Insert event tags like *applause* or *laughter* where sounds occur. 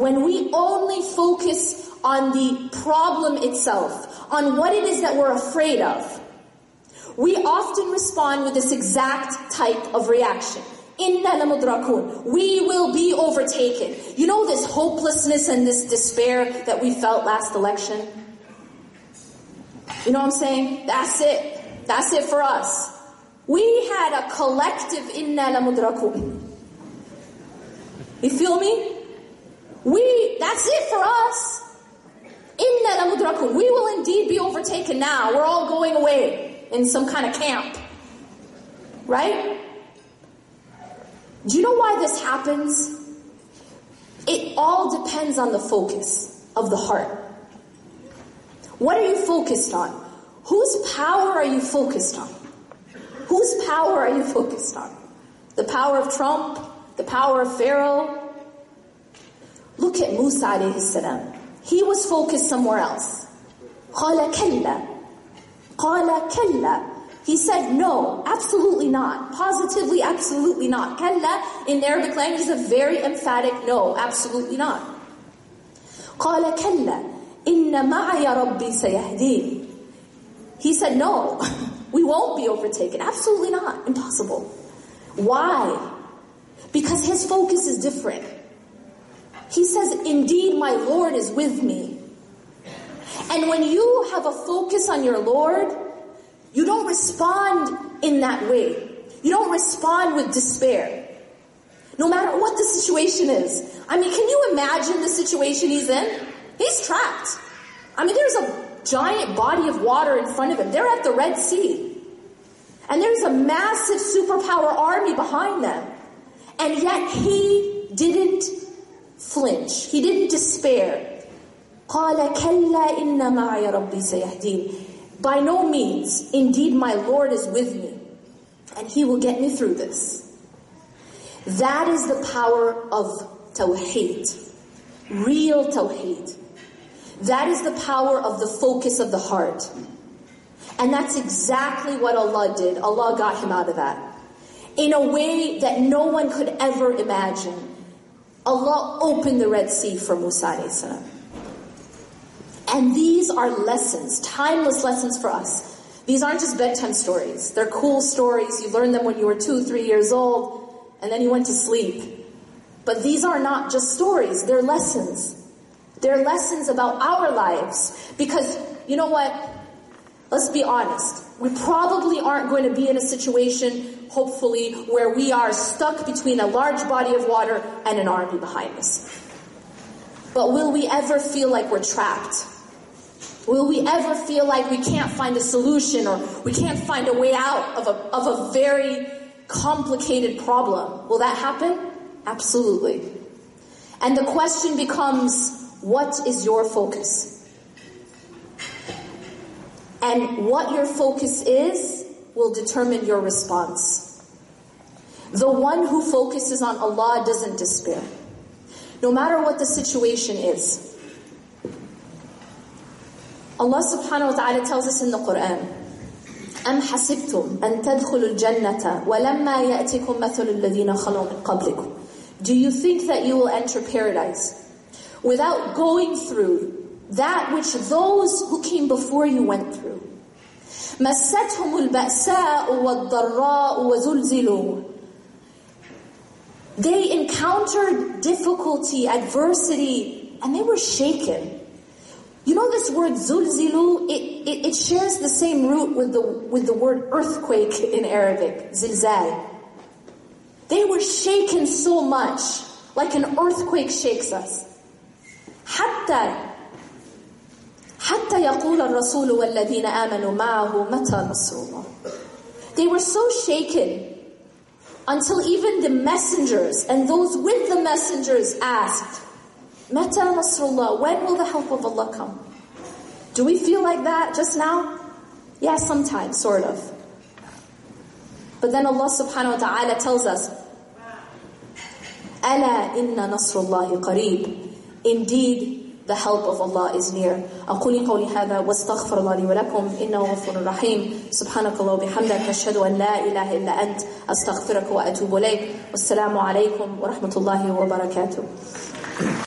when we only focus on the problem itself, on what it is that we're afraid of, we often respond with this exact type of reaction. Inna lamudrakun. We will be overtaken. You know this hopelessness and this despair that we felt last election? You know what I'm saying? That's it. That's it for us. We had a collective inna lamudrakun. You feel me? We, that's it for us. Inna lamudrakun. We will indeed be overtaken now. We're all going away in some kind of camp. Right? Do you know why this happens? It all depends on the focus of the heart. What are you focused on? Whose power are you focused on? Whose power are you focused on? The power of Trump? The power of Pharaoh? Look at Musa alayhi salam. He was focused somewhere else. قال كلا قال كلا he said, no, absolutely not. Positively, absolutely not. Kalla in Arabic language is a very emphatic no, absolutely not. قال كلا إن معي ربي سيهدين. He said, no, *laughs* we won't be overtaken. Absolutely not. Impossible. Why? Because his focus is different. He says, indeed my Lord is with me. And when you have a focus on your Lord, you don't respond in that way. You don't respond with despair. No matter what the situation is. I mean, can you imagine the situation he's in? He's trapped. I mean, there's a giant body of water in front of him. They're at the Red Sea. And there's a massive superpower army behind them. And yet he didn't flinch. He didn't despair. قال كلا إن معي ربي سيهدين by no means, indeed my Lord is with me, and He will get me through this. That is the power of Tawheed. Real Tawheed. That is the power of the focus of the heart. And that's exactly what Allah did. Allah got him out of that. In a way that no one could ever imagine. Allah opened the Red Sea for Musa salam. And these are lessons, timeless lessons for us. These aren't just bedtime stories. They're cool stories. You learned them when you were two, three years old, and then you went to sleep. But these are not just stories. They're lessons. They're lessons about our lives. Because, you know what? Let's be honest. We probably aren't going to be in a situation, hopefully, where we are stuck between a large body of water and an army behind us. But will we ever feel like we're trapped? Will we ever feel like we can't find a solution or we can't find a way out of a, of a very complicated problem? Will that happen? Absolutely. And the question becomes, what is your focus? And what your focus is will determine your response. The one who focuses on Allah doesn't despair. No matter what the situation is, Allah subhanahu wa ta'ala tells us in the Quran, أم حسبتم أن تدخلوا الجنة ولما يأتكم مثل الذين خلوا من قبلكم Do you think that you will enter paradise without going through that which those who came before you went through? مستهم البأساء والضراء وزلزلوا They encountered difficulty, adversity, and they were shaken. You know this word zulzilu, it, it, it, shares the same root with the, with the word earthquake in Arabic, zilzal. They were shaken so much, like an earthquake shakes us. حتى حتى يقول الرسول والذين آمنوا معه متى نصر الله. They were so shaken until even the messengers and those with the messengers asked, Mata Nasrullah, when will the help of Allah come? Do we feel like that just now? Yeah, sometimes, sort of. But then Allah subhanahu wa ta'ala tells us, ألا إن نصر الله قريب. Indeed, the help of Allah is near. أقول قولي هذا واستغفر الله لي ولكم. إنه غفور رحيم. سبحانك الله وبحمدك. أشهد أن لا إله إلا أنت. أستغفرك وأتوب إليك. والسلام عليكم ورحمة الله وبركاته.